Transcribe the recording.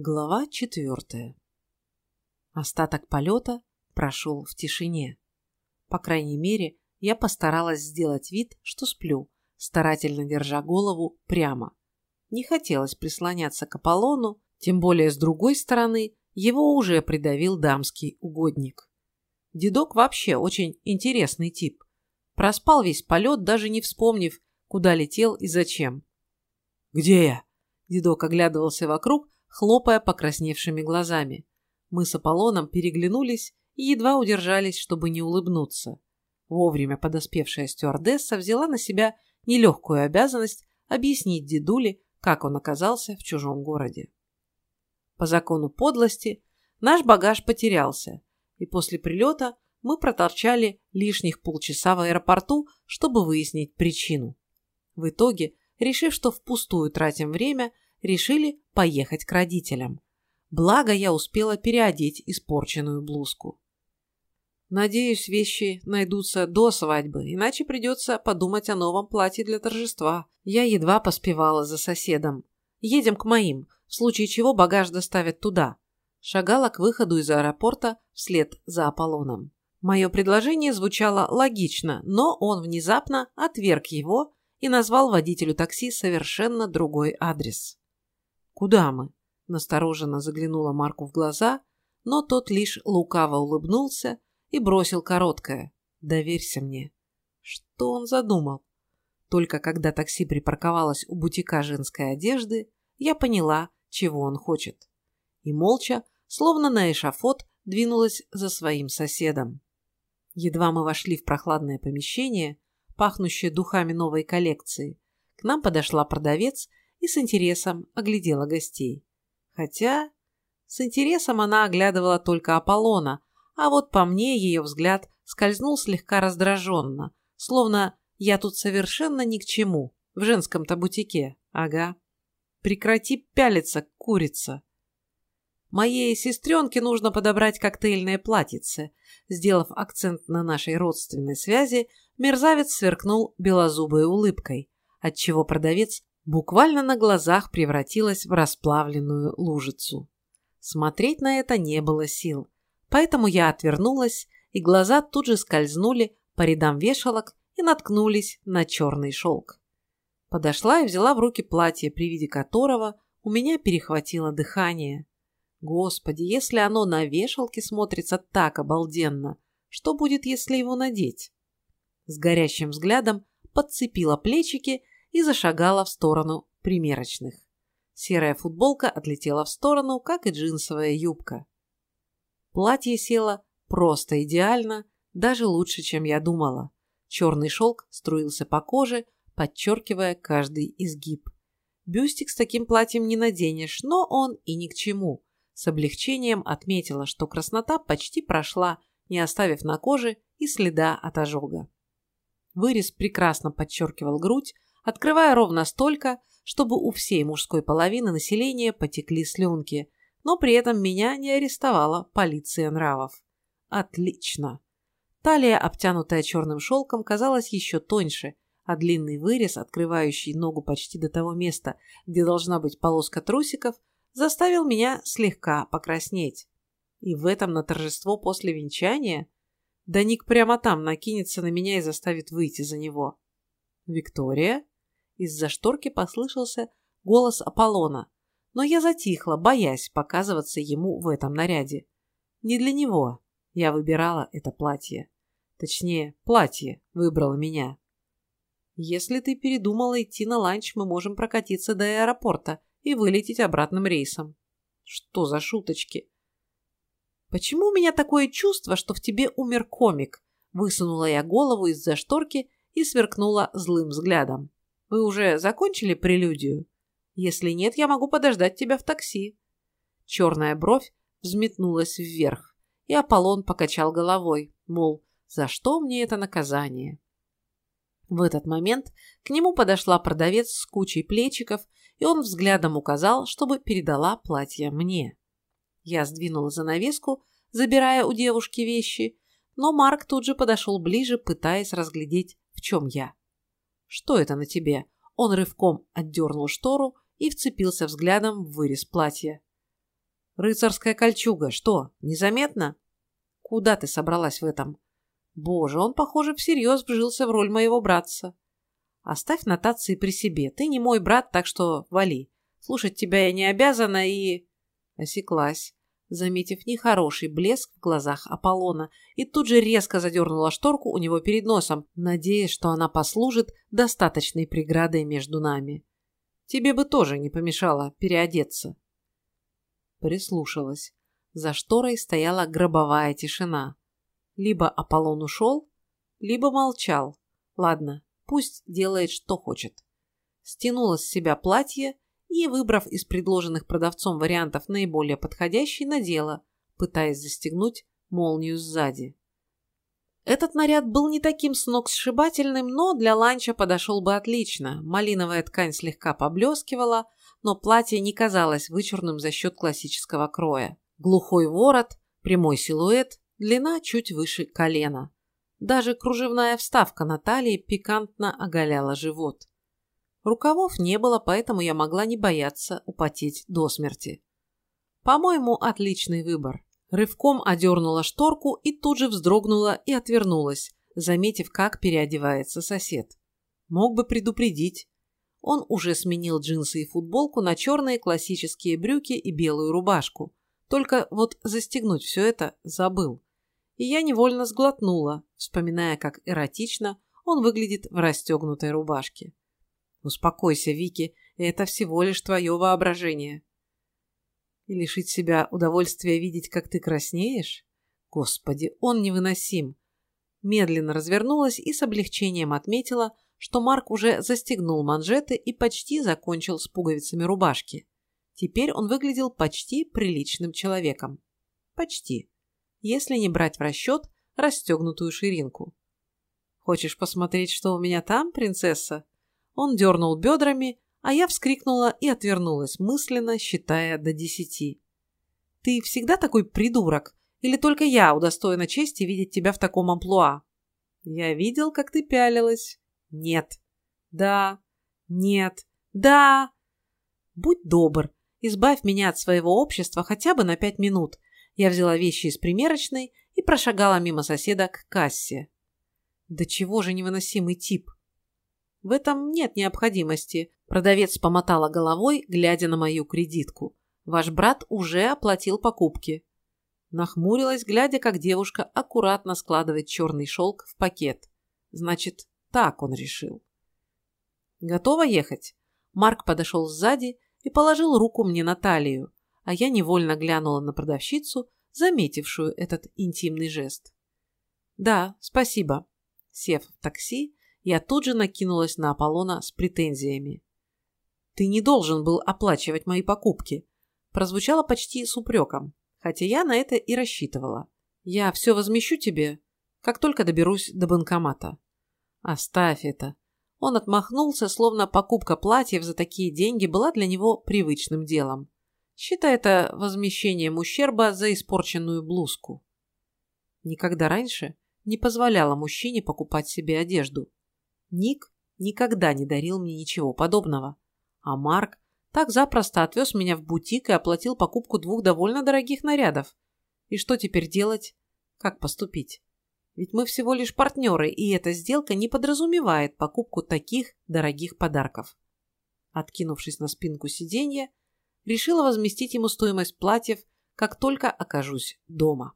Глава четвертая. Остаток полета прошел в тишине. По крайней мере, я постаралась сделать вид, что сплю, старательно держа голову прямо. Не хотелось прислоняться к Аполлону, тем более с другой стороны его уже придавил дамский угодник. Дедок вообще очень интересный тип. Проспал весь полет, даже не вспомнив, куда летел и зачем. «Где я?» Дедок оглядывался вокруг, хлопая покрасневшими глазами. Мы с Аполлоном переглянулись и едва удержались, чтобы не улыбнуться. Вовремя подоспевшая стюардесса взяла на себя нелегкую обязанность объяснить дедуле, как он оказался в чужом городе. По закону подлости наш багаж потерялся, и после прилета мы проторчали лишних полчаса в аэропорту, чтобы выяснить причину. В итоге, решив, что впустую тратим время, решили поехать к родителям. Благо, я успела переодеть испорченную блузку. Надеюсь, вещи найдутся до свадьбы, иначе придется подумать о новом платье для торжества. Я едва поспевала за соседом. Едем к моим, в случае чего багаж доставят туда. Шагала к выходу из аэропорта вслед за Аполлоном. Мое предложение звучало логично, но он внезапно отверг его и назвал водителю такси совершенно другой адрес. «Куда мы?» – настороженно заглянула Марку в глаза, но тот лишь лукаво улыбнулся и бросил короткое «Доверься мне». Что он задумал? Только когда такси припарковалось у бутика женской одежды, я поняла, чего он хочет. И молча, словно на эшафот, двинулась за своим соседом. Едва мы вошли в прохладное помещение, пахнущее духами новой коллекции, к нам подошла продавец и с интересом оглядела гостей. Хотя с интересом она оглядывала только Аполлона, а вот по мне ее взгляд скользнул слегка раздраженно, словно я тут совершенно ни к чему, в женском-то бутике, ага. Прекрати пялиться, курица. Моей сестренке нужно подобрать коктейльное платьице. Сделав акцент на нашей родственной связи, мерзавец сверкнул белозубой улыбкой, отчего продавец буквально на глазах превратилась в расплавленную лужицу. Смотреть на это не было сил, поэтому я отвернулась, и глаза тут же скользнули по рядам вешалок и наткнулись на черный шелк. Подошла и взяла в руки платье, при виде которого у меня перехватило дыхание. Господи, если оно на вешалке смотрится так обалденно, что будет, если его надеть? С горящим взглядом подцепила плечики и зашагала в сторону примерочных. Серая футболка отлетела в сторону, как и джинсовая юбка. Платье село просто идеально, даже лучше, чем я думала. Черный шелк струился по коже, подчеркивая каждый изгиб. Бюстик с таким платьем не наденешь, но он и ни к чему. С облегчением отметила, что краснота почти прошла, не оставив на коже и следа от ожога. Вырез прекрасно подчеркивал грудь, открывая ровно столько, чтобы у всей мужской половины населения потекли слюнки, но при этом меня не арестовала полиция нравов. Отлично. Талия, обтянутая черным шелком, казалась еще тоньше, а длинный вырез, открывающий ногу почти до того места, где должна быть полоска трусиков, заставил меня слегка покраснеть. И в этом на торжество после венчания? Да Ник прямо там накинется на меня и заставит выйти за него. «Виктория?» Из-за шторки послышался голос Аполлона, но я затихла, боясь показываться ему в этом наряде. Не для него я выбирала это платье. Точнее, платье выбрало меня. Если ты передумала идти на ланч, мы можем прокатиться до аэропорта и вылететь обратным рейсом. Что за шуточки? Почему у меня такое чувство, что в тебе умер комик? Высунула я голову из-за шторки и сверкнула злым взглядом. Вы уже закончили прелюдию? Если нет, я могу подождать тебя в такси. Черная бровь взметнулась вверх, и Аполлон покачал головой, мол, за что мне это наказание? В этот момент к нему подошла продавец с кучей плечиков, и он взглядом указал, чтобы передала платье мне. Я сдвинула занавеску, забирая у девушки вещи, но Марк тут же подошел ближе, пытаясь разглядеть, в чем я. «Что это на тебе?» Он рывком отдернул штору и вцепился взглядом в вырез платья. Рыцарская кольчуга. Что, незаметно? Куда ты собралась в этом? Боже, он, похоже, всерьез вжился в роль моего братца. Оставь нотации при себе. Ты не мой брат, так что вали. Слушать тебя я не обязана и...» Осеклась, заметив нехороший блеск в глазах Аполлона, и тут же резко задернула шторку у него перед носом, надеясь, что она послужит достаточной преградой между нами. «Тебе бы тоже не помешало переодеться». Прислушалась. За шторой стояла гробовая тишина. Либо Аполлон ушел, либо молчал. Ладно, пусть делает, что хочет. Стянула с себя платье и, выбрав из предложенных продавцом вариантов наиболее подходящий, надела, пытаясь застегнуть молнию сзади. Этот наряд был не таким сногсшибательным, но для ланча подошел бы отлично. Малиновая ткань слегка поблескивала, но платье не казалось вычурным за счет классического кроя. Глухой ворот, прямой силуэт, длина чуть выше колена. Даже кружевная вставка на талии пикантно оголяла живот. Рукавов не было, поэтому я могла не бояться употеть до смерти. По-моему, отличный выбор. Рывком одернула шторку и тут же вздрогнула и отвернулась, заметив, как переодевается сосед. Мог бы предупредить. Он уже сменил джинсы и футболку на черные классические брюки и белую рубашку. Только вот застегнуть все это забыл. И я невольно сглотнула, вспоминая, как эротично он выглядит в расстегнутой рубашке. Успокойся, Вики, это всего лишь твое воображение. И лишить себя удовольствия видеть, как ты краснеешь? Господи, он невыносим. Медленно развернулась и с облегчением отметила, что Марк уже застегнул манжеты и почти закончил с пуговицами рубашки. Теперь он выглядел почти приличным человеком. Почти. Если не брать в расчет расстегнутую ширинку. «Хочешь посмотреть, что у меня там, принцесса?» Он дернул бедрами, а я вскрикнула и отвернулась, мысленно считая до десяти. «Ты всегда такой придурок? Или только я удостоена чести видеть тебя в таком амплуа?» «Я видел, как ты пялилась». «Нет». «Да». «Нет». «Да». «Будь добр, избавь меня от своего общества хотя бы на пять минут». Я взяла вещи из примерочной и прошагала мимо соседа к кассе. Да чего же невыносимый тип. В этом нет необходимости. Продавец помотала головой, глядя на мою кредитку. Ваш брат уже оплатил покупки. Нахмурилась, глядя, как девушка аккуратно складывает черный шелк в пакет. Значит, так он решил. Готова ехать? Марк подошел сзади и положил руку мне на талию, а я невольно глянула на продавщицу, заметившую этот интимный жест. «Да, спасибо». Сев в такси, я тут же накинулась на Аполлона с претензиями. «Ты не должен был оплачивать мои покупки», прозвучало почти с упреком, хотя я на это и рассчитывала. «Я все возмещу тебе, как только доберусь до банкомата». «Оставь это». Он отмахнулся, словно покупка платьев за такие деньги была для него привычным делом. Считай это возмещением ущерба за испорченную блузку. Никогда раньше не позволяла мужчине покупать себе одежду. Ник никогда не дарил мне ничего подобного. А Марк так запросто отвез меня в бутик и оплатил покупку двух довольно дорогих нарядов. И что теперь делать? Как поступить? Ведь мы всего лишь партнеры, и эта сделка не подразумевает покупку таких дорогих подарков. Откинувшись на спинку сиденья, решила возместить ему стоимость платьев, как только окажусь дома.